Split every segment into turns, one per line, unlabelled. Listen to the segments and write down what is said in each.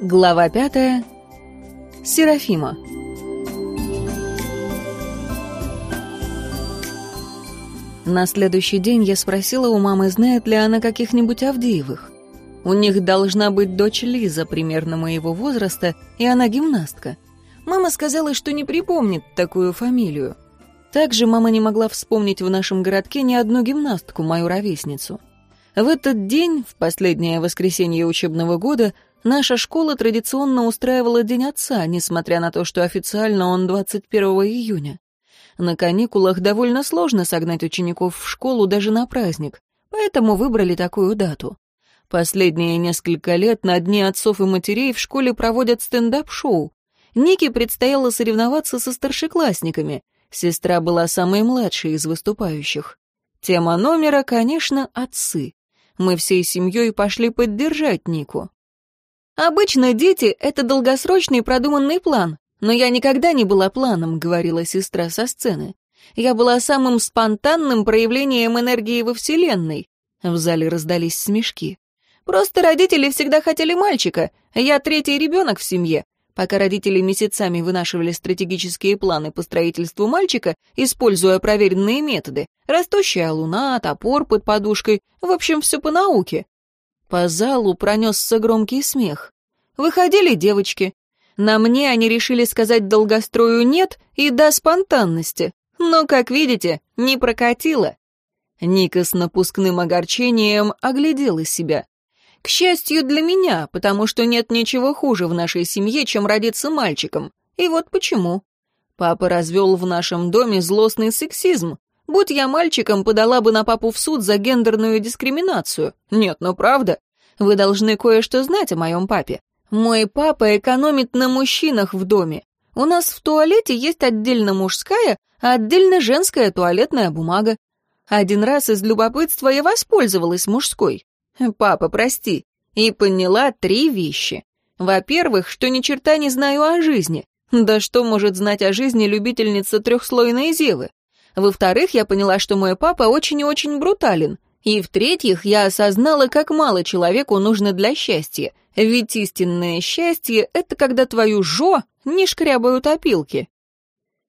Глава пятая. Серафима. На следующий день я спросила у мамы, знает ли она каких-нибудь Авдеевых. У них должна быть дочь Лиза примерно моего возраста, и она гимнастка. Мама сказала, что не припомнит такую фамилию. Также мама не могла вспомнить в нашем городке ни одну гимнастку, мою ровесницу. В этот день, в последнее воскресенье учебного года, Наша школа традиционно устраивала День отца, несмотря на то, что официально он 21 июня. На каникулах довольно сложно согнать учеников в школу даже на праздник, поэтому выбрали такую дату. Последние несколько лет на дни отцов и матерей в школе проводят стендап-шоу. Нике предстояло соревноваться со старшеклассниками. Сестра была самой младшей из выступающих. Тема номера, конечно, отцы. Мы всей семьей пошли поддержать Нику. Обычно дети — это долгосрочный продуманный план, но я никогда не была планом, говорила сестра со сцены. Я была самым спонтанным проявлением энергии во Вселенной. В зале раздались смешки. Просто родители всегда хотели мальчика, я третий ребенок в семье. Пока родители месяцами вынашивали стратегические планы по строительству мальчика, используя проверенные методы, растущая луна, топор под подушкой, в общем, все по науке. По залу пронесся громкий смех. «Выходили девочки. На мне они решили сказать долгострою «нет» и «да» спонтанности. Но, как видите, не прокатило». Ника с напускным огорчением оглядела себя. «К счастью для меня, потому что нет ничего хуже в нашей семье, чем родиться мальчиком. И вот почему. Папа развел в нашем доме злостный сексизм. Будь я мальчиком, подала бы на папу в суд за гендерную дискриминацию. Нет, ну правда. Вы должны кое-что знать о моем папе. Мой папа экономит на мужчинах в доме. У нас в туалете есть отдельно мужская, а отдельно женская туалетная бумага. Один раз из любопытства я воспользовалась мужской. Папа, прости. И поняла три вещи. Во-первых, что ни черта не знаю о жизни. Да что может знать о жизни любительница трехслойной зевы? Во-вторых, я поняла, что мой папа очень и очень брутален. И в-третьих, я осознала, как мало человеку нужно для счастья. Ведь истинное счастье — это когда твою жо не шкрябают опилки.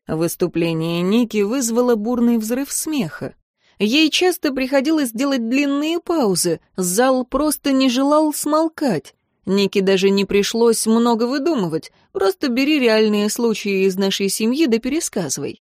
Выступление Ники вызвало бурный взрыв смеха. Ей часто приходилось делать длинные паузы, зал просто не желал смолкать. Нике даже не пришлось много выдумывать, просто бери реальные случаи из нашей семьи да пересказывай.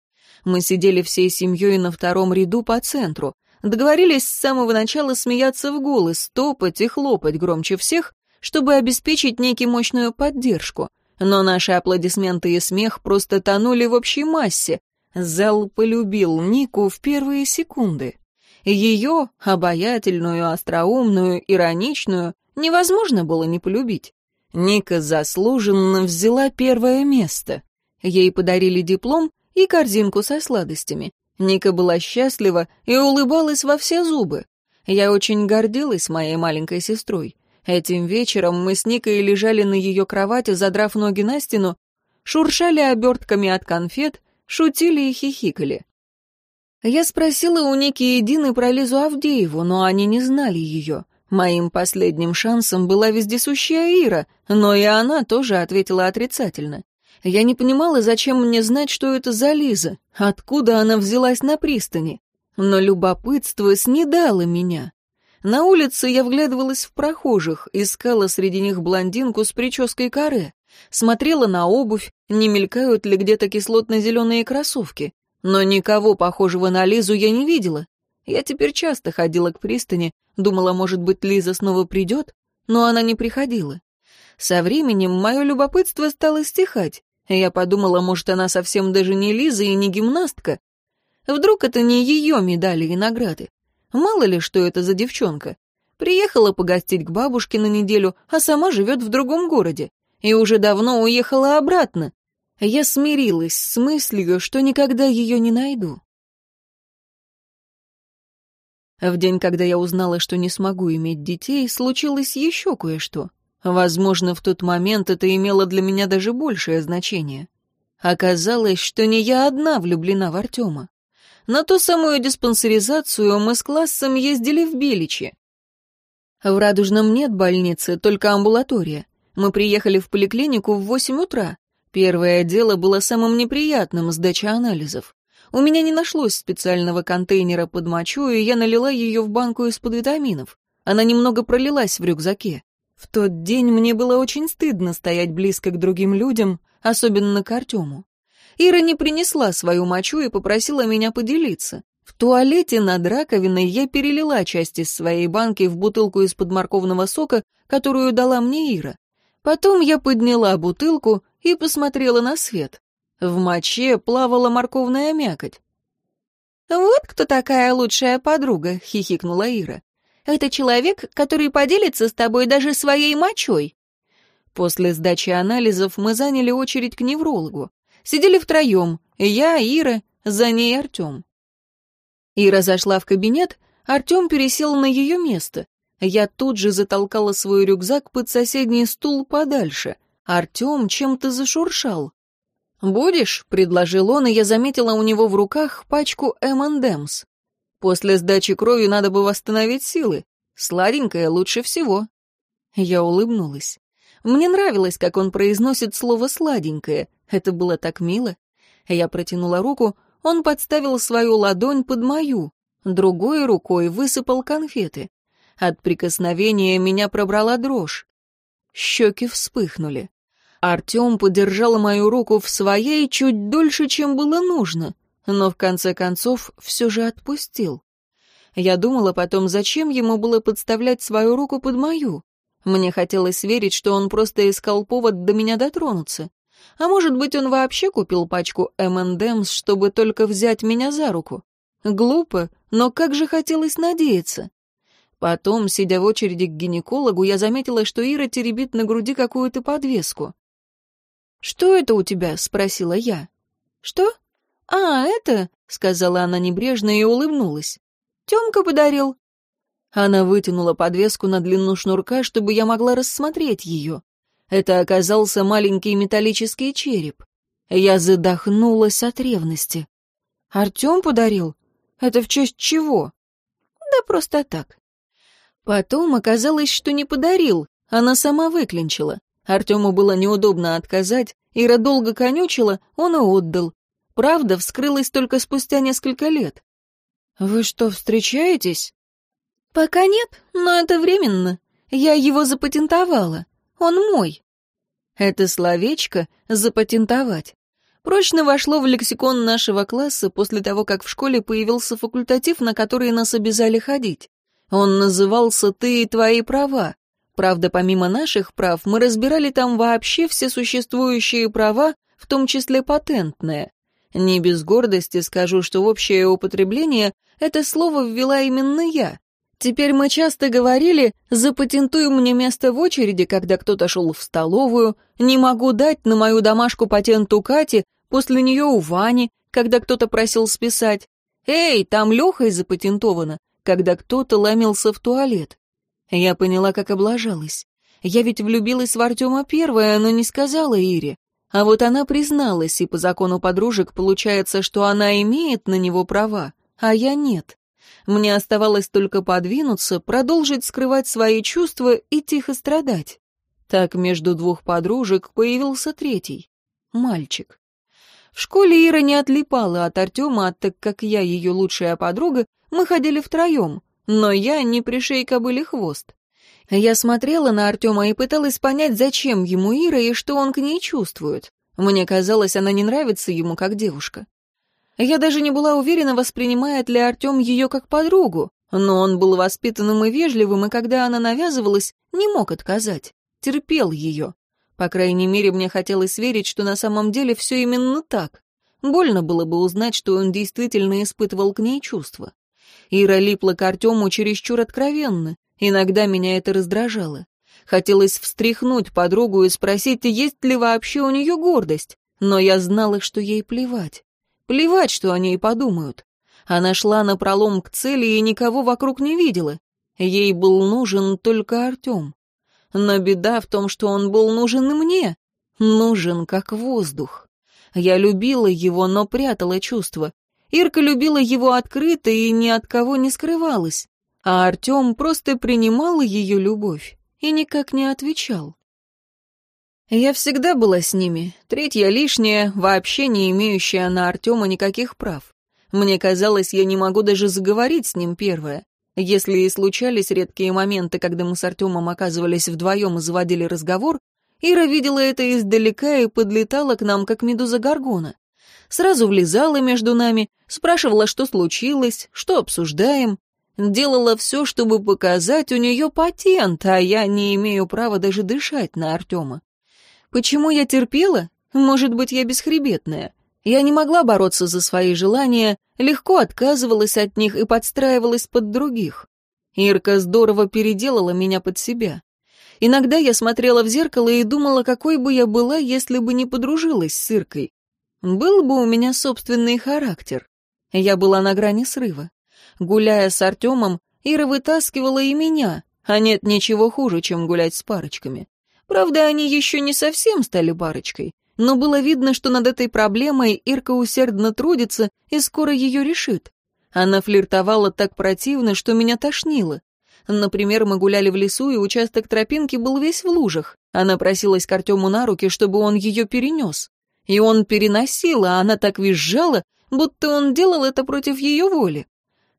Мы сидели всей семьей на втором ряду по центру. Договорились с самого начала смеяться в голос, топать и хлопать громче всех, чтобы обеспечить некий мощную поддержку. Но наши аплодисменты и смех просто тонули в общей массе. Зал полюбил Нику в первые секунды. Ее, обаятельную, остроумную, ироничную, невозможно было не полюбить. Ника заслуженно взяла первое место. Ей подарили диплом, и корзинку со сладостями. Ника была счастлива и улыбалась во все зубы. Я очень гордилась моей маленькой сестрой. Этим вечером мы с Никой лежали на ее кровати, задрав ноги на стену, шуршали обертками от конфет, шутили и хихикали. Я спросила у Ники и Дины про Лизу Авдееву, но они не знали ее. Моим последним шансом была вездесущая Ира, но и она тоже ответила отрицательно. Я не понимала, зачем мне знать, что это за Лиза, откуда она взялась на пристани. Но любопытство снедало меня. На улице я вглядывалась в прохожих, искала среди них блондинку с прической каре, смотрела на обувь, не мелькают ли где-то кислотно-зеленые кроссовки. Но никого похожего на Лизу я не видела. Я теперь часто ходила к пристани, думала, может быть, Лиза снова придет, но она не приходила. Со временем мое любопытство стало стихать, я подумала, может, она совсем даже не Лиза и не гимнастка. Вдруг это не ее медали и награды. Мало ли, что это за девчонка. Приехала погостить к бабушке на неделю, а сама живет в другом городе. И уже давно уехала обратно. Я смирилась с мыслью, что никогда ее не найду. В день, когда я узнала, что не смогу иметь детей, случилось еще кое-что. Возможно, в тот момент это имело для меня даже большее значение. Оказалось, что не я одна влюблена в Артема. На ту самую диспансеризацию мы с классом ездили в Беличи. В Радужном нет больницы, только амбулатория. Мы приехали в поликлинику в восемь утра. Первое дело было самым неприятным — сдача анализов. У меня не нашлось специального контейнера под мочу, и я налила ее в банку из-под витаминов. Она немного пролилась в рюкзаке. В тот день мне было очень стыдно стоять близко к другим людям, особенно к Артему. Ира не принесла свою мочу и попросила меня поделиться. В туалете над раковиной я перелила часть из своей банки в бутылку из-под морковного сока, которую дала мне Ира. Потом я подняла бутылку и посмотрела на свет. В моче плавала морковная мякоть.
«Вот кто такая лучшая подруга», — хихикнула Ира. Это человек, который поделится с тобой даже своей мочой».
После сдачи анализов мы заняли очередь к неврологу. Сидели втроем, я, Ира, за ней Артем. Ира зашла в кабинет, Артем пересел на ее место. Я тут же затолкала свой рюкзак под соседний стул подальше. Артем чем-то зашуршал. «Будешь?» — предложил он, и я заметила у него в руках пачку M&M's. После сдачи крови надо бы восстановить силы. Сладенькое лучше всего». Я улыбнулась. Мне нравилось, как он произносит слово «сладенькое». Это было так мило. Я протянула руку, он подставил свою ладонь под мою, другой рукой высыпал конфеты. От прикосновения меня пробрала дрожь. Щеки вспыхнули. Артем подержал мою руку в своей чуть дольше, чем было нужно но в конце концов все же отпустил. Я думала потом, зачем ему было подставлять свою руку под мою. Мне хотелось верить, что он просто искал повод до меня дотронуться. А может быть, он вообще купил пачку эм M&M's, чтобы только взять меня за руку. Глупо, но как же хотелось надеяться. Потом, сидя в очереди к гинекологу, я заметила, что Ира теребит на груди какую-то подвеску. «Что это у тебя?» — спросила я.
«Что?» «А, это...» — сказала она небрежно и улыбнулась. «Темка подарил».
Она вытянула подвеску на длину шнурка, чтобы я могла рассмотреть ее. Это оказался маленький металлический череп. Я задохнулась от ревности. «Артем подарил? Это в честь чего?»
«Да просто так».
Потом оказалось, что не подарил, она сама выклинчила. Артему было неудобно отказать, Ира долго конючила, он и отдал. Правда вскрылась только спустя несколько лет. «Вы что, встречаетесь?»
«Пока нет, но это временно. Я его запатентовала. Он мой».
Это словечко «запатентовать» прочно вошло в лексикон нашего класса после того, как в школе появился факультатив, на который нас обязали ходить. Он назывался «Ты и твои права». Правда, помимо наших прав, мы разбирали там вообще все существующие права, в том числе патентные. Не без гордости скажу, что в общее употребление это слово ввела именно я. Теперь мы часто говорили «запатентуй мне место в очереди, когда кто-то шел в столовую», «не могу дать на мою домашку патенту Кате, после нее у Вани, когда кто-то просил списать», «Эй, там Лехой запатентовано», когда кто-то ломился в туалет. Я поняла, как облажалась. Я ведь влюбилась в Артема первая, но не сказала Ире. А вот она призналась, и по закону подружек получается, что она имеет на него права, а я нет. Мне оставалось только подвинуться, продолжить скрывать свои чувства и тихо страдать. Так между двух подружек появился третий — мальчик. В школе Ира не отлипала от Артема, а так как я ее лучшая подруга, мы ходили втроем, но я не пришей кобыли хвост. Я смотрела на Артема и пыталась понять, зачем ему Ира и что он к ней чувствует. Мне казалось, она не нравится ему как девушка. Я даже не была уверена, воспринимает ли Артем ее как подругу, но он был воспитанным и вежливым, и когда она навязывалась, не мог отказать, терпел ее. По крайней мере, мне хотелось верить, что на самом деле все именно так. Больно было бы узнать, что он действительно испытывал к ней чувства. Ира липла к Артему чересчур откровенно, Иногда меня это раздражало. Хотелось встряхнуть подругу и спросить, есть ли вообще у нее гордость. Но я знала, что ей плевать. Плевать, что о ней подумают. Она шла на пролом к цели и никого вокруг не видела. Ей был нужен только Артем. Но беда в том, что он был нужен и мне. Нужен как воздух. Я любила его, но прятала чувства. Ирка любила его открыто и ни от кого не скрывалась а Артем просто принимал ее любовь и никак не отвечал. Я всегда была с ними, третья лишняя, вообще не имеющая на Артема никаких прав. Мне казалось, я не могу даже заговорить с ним первое. Если и случались редкие моменты, когда мы с Артемом оказывались вдвоем и заводили разговор, Ира видела это издалека и подлетала к нам, как медуза Гаргона. Сразу влезала между нами, спрашивала, что случилось, что обсуждаем делала все, чтобы показать, у нее патент, а я не имею права даже дышать на Артема. Почему я терпела? Может быть, я бесхребетная. Я не могла бороться за свои желания, легко отказывалась от них и подстраивалась под других. Ирка здорово переделала меня под себя. Иногда я смотрела в зеркало и думала, какой бы я была, если бы не подружилась с Иркой. Был бы у меня собственный характер. Я была на грани срыва гуляя с Артемом, Ира вытаскивала и меня, а нет ничего хуже, чем гулять с парочками. Правда, они еще не совсем стали парочкой, но было видно, что над этой проблемой Ирка усердно трудится и скоро ее решит. Она флиртовала так противно, что меня тошнило. Например, мы гуляли в лесу, и участок тропинки был весь в лужах. Она просилась к Артему на руки, чтобы он ее перенес. И он переносил, а она так визжала, будто он делал это против ее воли.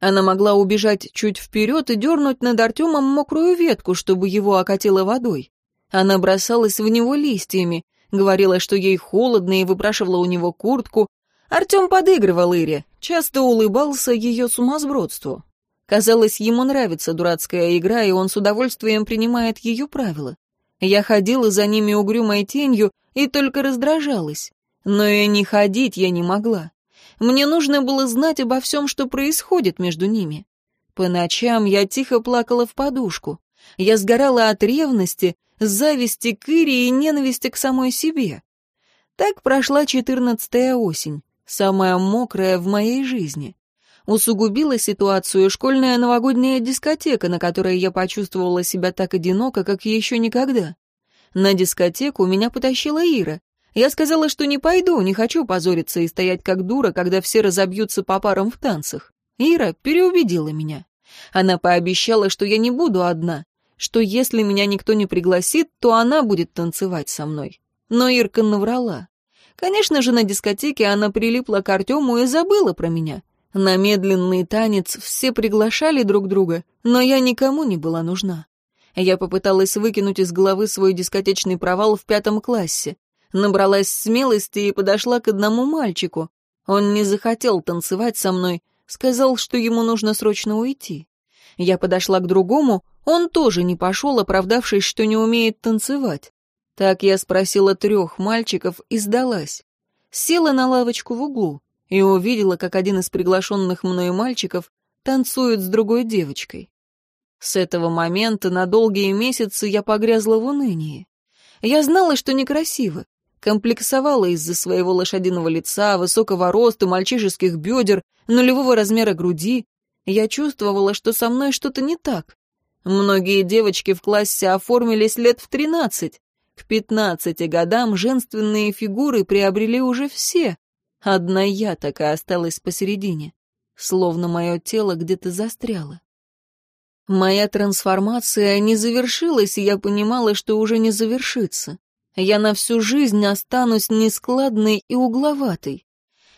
Она могла убежать чуть вперед и дернуть над Артемом мокрую ветку, чтобы его окатило водой. Она бросалась в него листьями, говорила, что ей холодно и выпрашивала у него куртку. Артем подыгрывал Ире, часто улыбался ее сумасбродству. Казалось, ему нравится дурацкая игра, и он с удовольствием принимает ее правила. Я ходила за ними угрюмой тенью и только раздражалась. Но и не ходить я не могла. Мне нужно было знать обо всем, что происходит между ними. По ночам я тихо плакала в подушку. Я сгорала от ревности, зависти к Ире и ненависти к самой себе. Так прошла четырнадцатая осень, самая мокрая в моей жизни. Усугубила ситуацию школьная новогодняя дискотека, на которой я почувствовала себя так одиноко, как еще никогда. На дискотеку меня потащила Ира. Я сказала, что не пойду, не хочу позориться и стоять как дура, когда все разобьются по парам в танцах. Ира переубедила меня. Она пообещала, что я не буду одна, что если меня никто не пригласит, то она будет танцевать со мной. Но Ирка наврала. Конечно же, на дискотеке она прилипла к Артему и забыла про меня. На медленный танец все приглашали друг друга, но я никому не была нужна. Я попыталась выкинуть из головы свой дискотечный провал в пятом классе набралась смелости и подошла к одному мальчику. Он не захотел танцевать со мной, сказал, что ему нужно срочно уйти. Я подошла к другому, он тоже не пошел, оправдавшись, что не умеет танцевать. Так я спросила трех мальчиков и сдалась. Села на лавочку в углу и увидела, как один из приглашенных мной мальчиков танцует с другой девочкой. С этого момента на долгие месяцы я погрязла в унынии. Я знала, что некрасиво, комплексовала из-за своего лошадиного лица, высокого роста, мальчишеских бедер, нулевого размера груди. Я чувствовала, что со мной что-то не так. Многие девочки в классе оформились лет в 13. К 15 годам женственные фигуры приобрели уже все. Одна я так и осталась посередине, словно мое тело где-то застряло. Моя трансформация не завершилась, и я понимала, что уже не завершится. Я на всю жизнь останусь нескладной и угловатой.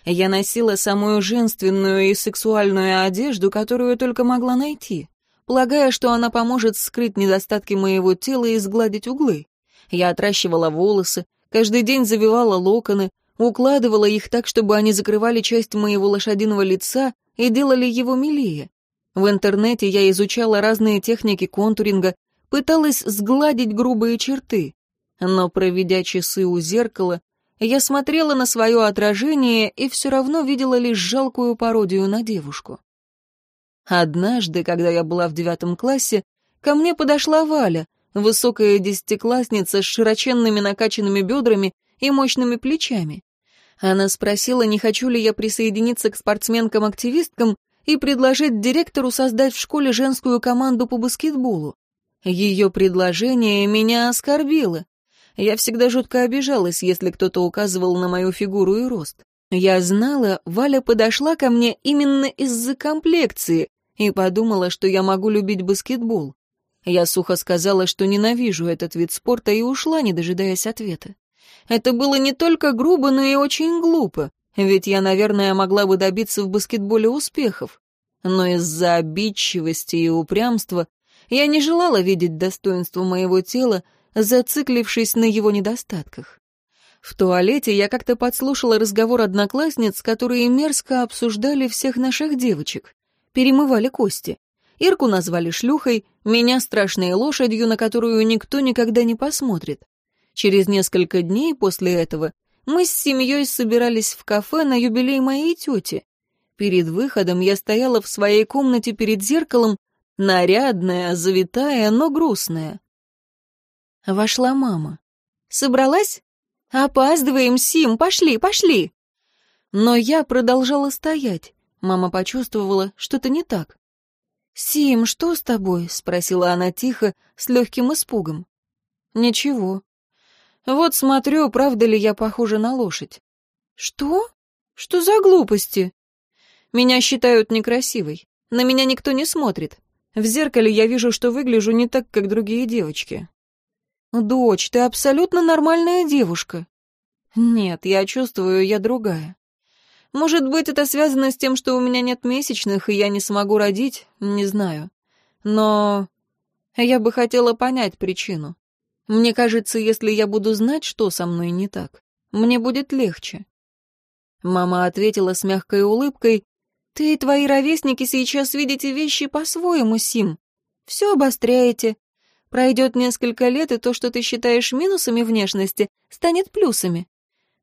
Я носила самую женственную и сексуальную одежду, которую только могла найти, полагая, что она поможет скрыть недостатки моего тела и сгладить углы. Я отращивала волосы, каждый день завивала локоны, укладывала их так, чтобы они закрывали часть моего лошадиного лица и делали его милее. В интернете я изучала разные техники контуринга, пыталась сгладить грубые черты но, проведя часы у зеркала, я смотрела на свое отражение и все равно видела лишь жалкую пародию на девушку. Однажды, когда я была в девятом классе, ко мне подошла Валя, высокая десятиклассница с широченными накачанными бедрами и мощными плечами. Она спросила, не хочу ли я присоединиться к спортсменкам-активисткам и предложить директору создать в школе женскую команду по баскетболу. Ее предложение меня оскорбило. Я всегда жутко обижалась, если кто-то указывал на мою фигуру и рост. Я знала, Валя подошла ко мне именно из-за комплекции и подумала, что я могу любить баскетбол. Я сухо сказала, что ненавижу этот вид спорта и ушла, не дожидаясь ответа. Это было не только грубо, но и очень глупо, ведь я, наверное, могла бы добиться в баскетболе успехов. Но из-за обидчивости и упрямства я не желала видеть достоинство моего тела, зациклившись на его недостатках. В туалете я как-то подслушала разговор одноклассниц, которые мерзко обсуждали всех наших девочек. Перемывали кости. Ирку назвали шлюхой, меня страшной лошадью, на которую никто никогда не посмотрит. Через несколько дней после этого мы с семьей собирались в кафе на юбилей моей тети. Перед выходом я стояла в своей комнате перед зеркалом, нарядная, завитая, но грустная. Вошла мама. «Собралась? Опаздываем, Сим, пошли, пошли!» Но я продолжала стоять. Мама почувствовала, что-то не так. «Сим, что с тобой?» — спросила она тихо, с легким испугом. «Ничего. Вот смотрю, правда ли я похожа на лошадь». «Что? Что за глупости?» «Меня считают некрасивой. На меня никто не смотрит. В зеркале я вижу, что выгляжу не так, как другие девочки. «Дочь, ты абсолютно нормальная девушка». «Нет, я чувствую, я другая». «Может быть, это связано с тем, что у меня нет месячных, и я не смогу родить? Не знаю. Но я бы хотела понять причину. Мне кажется, если я буду знать, что со мной не так, мне будет легче». Мама ответила с мягкой улыбкой, «Ты и твои ровесники сейчас видите вещи по-своему, Сим. Все обостряете, Пройдет несколько лет, и то, что ты считаешь минусами внешности, станет плюсами.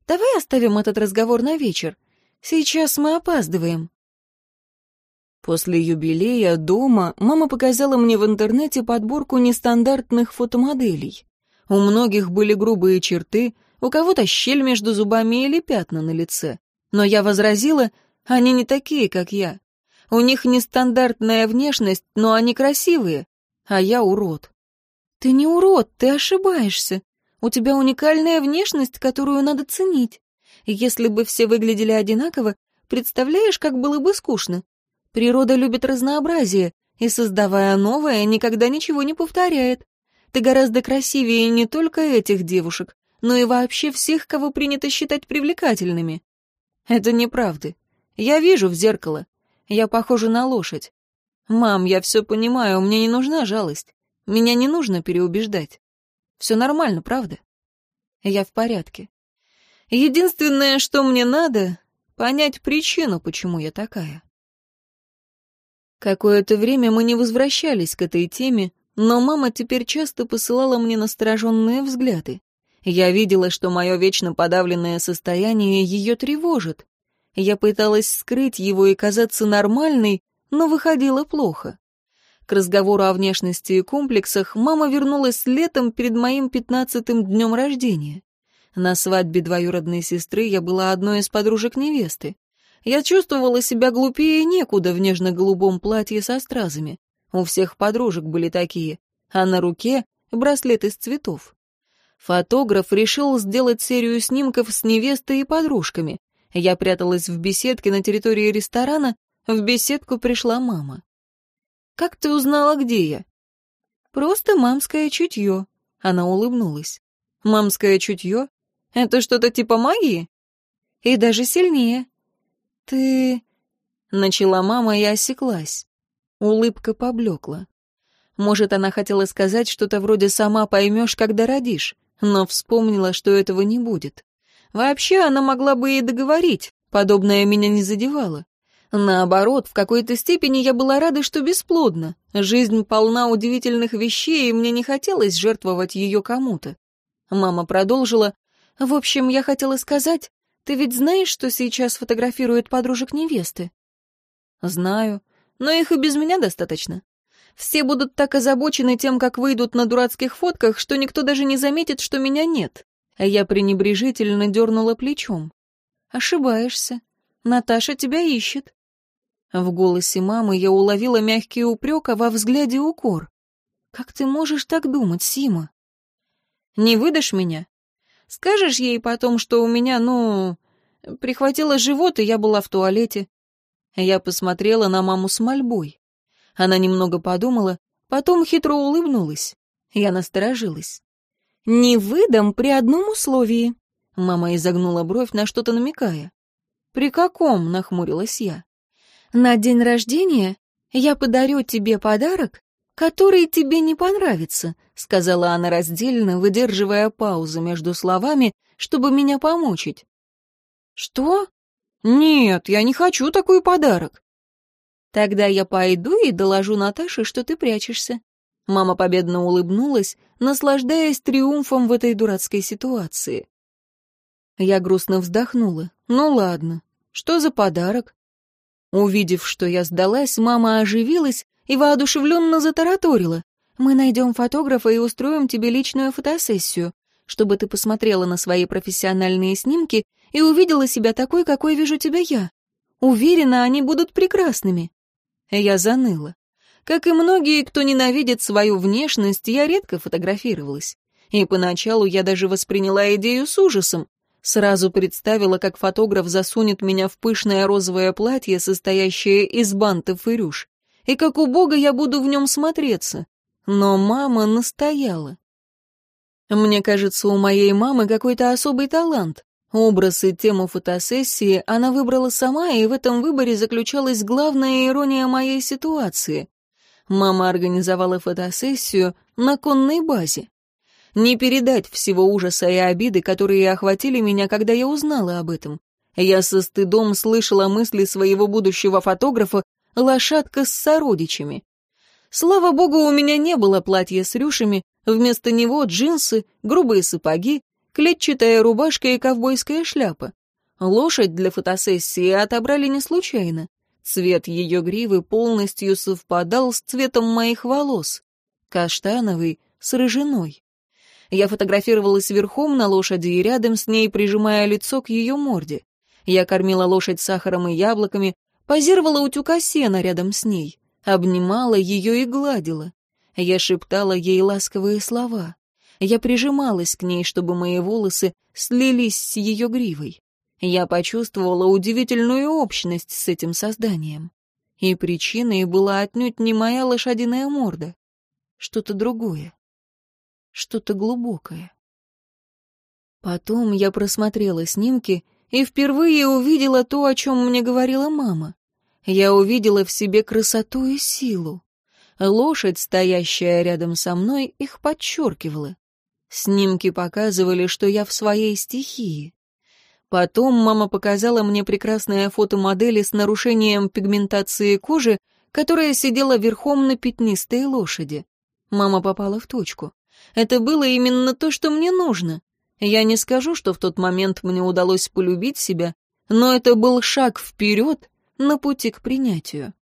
Давай оставим этот разговор на вечер. Сейчас мы опаздываем». После юбилея дома мама показала мне в интернете подборку нестандартных фотомоделей. У многих были грубые черты, у кого-то щель между зубами или пятна на лице. Но я возразила, они не такие, как я. У них нестандартная внешность, но они красивые, а я урод. «Ты не урод, ты ошибаешься. У тебя уникальная внешность, которую надо ценить. Если бы все выглядели одинаково, представляешь, как было бы скучно. Природа любит разнообразие, и, создавая новое, никогда ничего не повторяет. Ты гораздо красивее не только этих девушек, но и вообще всех, кого принято считать привлекательными. Это неправда. Я вижу в зеркало. Я похожа на лошадь. Мам, я все понимаю, мне не нужна жалость. Меня не нужно переубеждать. Все нормально, правда? Я в порядке. Единственное, что мне надо, понять причину, почему я такая. Какое-то время мы не возвращались к этой теме, но мама теперь часто посылала мне настороженные взгляды. Я видела, что мое вечно подавленное состояние ее тревожит. Я пыталась скрыть его и казаться нормальной, но выходило плохо. К разговору о внешности и комплексах мама вернулась летом перед моим пятнадцатым днем рождения. На свадьбе двоюродной сестры я была одной из подружек невесты. Я чувствовала себя глупее некуда в нежно-голубом платье со стразами. У всех подружек были такие, а на руке — браслет из цветов. Фотограф решил сделать серию снимков с невестой и подружками. Я пряталась в беседке на территории ресторана, в беседку пришла мама. Как ты узнала, где я?» «Просто мамское чутье», — она улыбнулась. «Мамское чутье? Это что-то типа магии?» «И даже сильнее». «Ты...» — начала мама и осеклась. Улыбка поблекла. Может, она хотела сказать что-то вроде «сама поймешь, когда родишь», но вспомнила, что этого не будет. Вообще, она могла бы и договорить, подобное меня не задевало. Наоборот, в какой-то степени я была рада, что бесплодна. Жизнь полна удивительных вещей, и мне не хотелось жертвовать ее кому-то. Мама продолжила. «В общем, я хотела сказать, ты ведь знаешь, что сейчас фотографируют подружек невесты?» «Знаю. Но их и без меня достаточно. Все будут так озабочены тем, как выйдут на дурацких фотках, что никто даже не заметит, что меня нет». Я пренебрежительно дернула плечом. «Ошибаешься. Наташа тебя ищет». В голосе мамы я уловила мягкий упрек, а во взгляде укор. «Как ты можешь так думать, Сима?» «Не выдашь меня? Скажешь ей потом, что у меня, ну, прихватило живот, и я была в туалете?» Я посмотрела на маму с мольбой. Она немного подумала, потом хитро улыбнулась. Я насторожилась. «Не выдам при одном условии», — мама изогнула бровь, на что-то намекая. «При каком?» — нахмурилась я. На день рождения я подарю тебе подарок, который тебе не понравится», — сказала она раздельно, выдерживая паузу между словами, чтобы меня помучить. «Что? Нет, я не хочу такой подарок». «Тогда я пойду и доложу Наташе, что ты прячешься». Мама победно улыбнулась, наслаждаясь триумфом в этой дурацкой ситуации. Я грустно вздохнула. «Ну ладно, что за подарок? Увидев, что я сдалась, мама оживилась и воодушевленно затараторила. «Мы найдем фотографа и устроим тебе личную фотосессию, чтобы ты посмотрела на свои профессиональные снимки и увидела себя такой, какой вижу тебя я. Уверена, они будут прекрасными». Я заныла. Как и многие, кто ненавидит свою внешность, я редко фотографировалась. И поначалу я даже восприняла идею с ужасом, Сразу представила, как фотограф засунет меня в пышное розовое платье, состоящее из бантов и рюш, и как убого я буду в нем смотреться. Но мама настояла. Мне кажется, у моей мамы какой-то особый талант. Образ и тему фотосессии она выбрала сама, и в этом выборе заключалась главная ирония моей ситуации. Мама организовала фотосессию на конной базе. Не передать всего ужаса и обиды, которые охватили меня, когда я узнала об этом. Я со стыдом слышала мысли своего будущего фотографа «Лошадка с сородичами». Слава богу, у меня не было платья с рюшами, вместо него джинсы, грубые сапоги, клетчатая рубашка и ковбойская шляпа. Лошадь для фотосессии отобрали не случайно. Цвет ее гривы полностью совпадал с цветом моих волос. Каштановый с рыжиной. Я фотографировалась верхом на лошади и рядом с ней, прижимая лицо к ее морде. Я кормила лошадь сахаром и яблоками, позировала утюга сена рядом с ней, обнимала ее и гладила. Я шептала ей ласковые слова. Я прижималась к ней, чтобы мои волосы слились с ее гривой. Я почувствовала удивительную общность с этим созданием. И причиной была отнюдь не моя лошадиная морда. Что-то другое что-то глубокое. Потом я просмотрела снимки и впервые увидела то, о чем мне говорила мама. Я увидела в себе красоту и силу. Лошадь, стоящая рядом со мной, их подчеркивала. Снимки показывали, что я в своей стихии. Потом мама показала мне прекрасное фото модели с нарушением пигментации кожи, которая сидела верхом на пятнистой лошади. Мама попала в точку. Это было именно то, что мне нужно. Я не скажу, что в тот момент мне удалось полюбить себя, но это был шаг вперед на пути к принятию.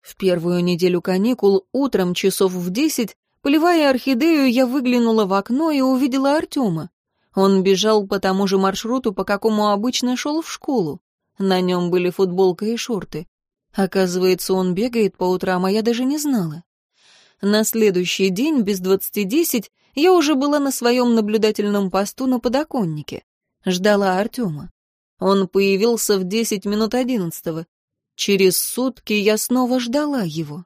В первую неделю каникул утром часов в десять, поливая орхидею, я выглянула в окно и увидела Артема. Он бежал по тому же маршруту, по какому обычно шел в школу. На нем были футболка и шорты. Оказывается, он бегает по утрам, а я даже не знала. На следующий день, без двадцати десять, я уже была на своем наблюдательном посту на подоконнике. Ждала Артема. Он появился в десять минут одиннадцатого. Через сутки я снова ждала его.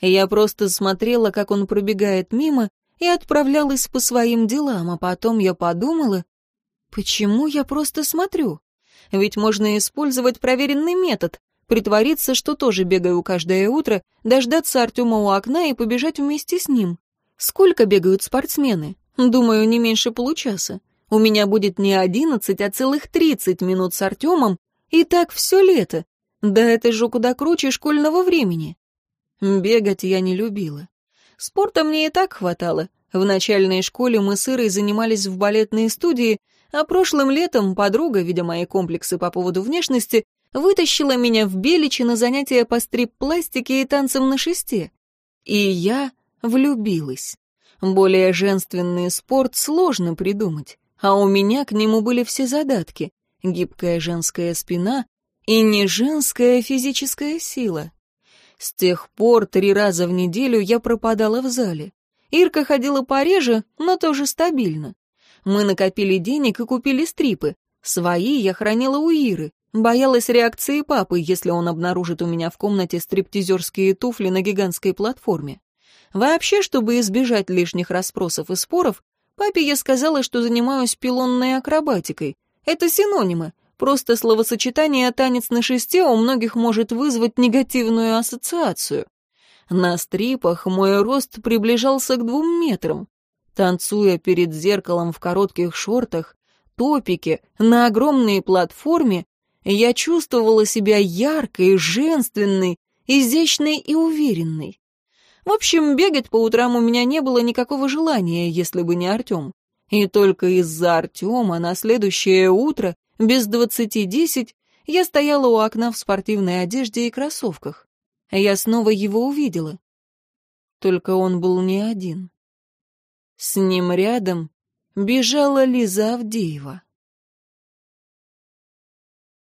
Я просто смотрела, как он пробегает мимо, и отправлялась по своим делам, а потом я подумала, почему я просто смотрю? Ведь можно использовать проверенный метод, притвориться, что тоже бегаю каждое утро, дождаться Артема у окна и побежать вместе с ним. Сколько бегают спортсмены? Думаю, не меньше получаса. У меня будет не одиннадцать, а целых тридцать минут с Артемом, и так все лето. Да это же куда круче школьного времени. Бегать я не любила. Спорта мне и так хватало. В начальной школе мы с Ирой занимались в балетной студии, а прошлым летом подруга, видя мои комплексы по поводу внешности, вытащила меня в Беличи на занятия по стрип-пластике и танцам на шесте. И я влюбилась. Более женственный спорт сложно придумать, а у меня к нему были все задатки. Гибкая женская спина и не женская физическая сила. С тех пор три раза в неделю я пропадала в зале. Ирка ходила пореже, но тоже стабильно. Мы накопили денег и купили стрипы. Свои я хранила у Иры. Боялась реакции папы, если он обнаружит у меня в комнате стриптизерские туфли на гигантской платформе. Вообще, чтобы избежать лишних расспросов и споров, папе я сказала, что занимаюсь пилонной акробатикой. Это синонимы. Просто словосочетание «танец на шесте» у многих может вызвать негативную ассоциацию. На стрипах мой рост приближался к двум метрам. Танцуя перед зеркалом в коротких шортах, топике, на огромной платформе, я чувствовала себя яркой, женственной, изящной и уверенной. В общем, бегать по утрам у меня не было никакого желания, если бы не Артем. И только из-за Артема на следующее утро, без двадцати десять, я стояла у окна в спортивной одежде и кроссовках. Я снова его увидела. Только он был не один. С ним рядом бежала Лиза Авдеева.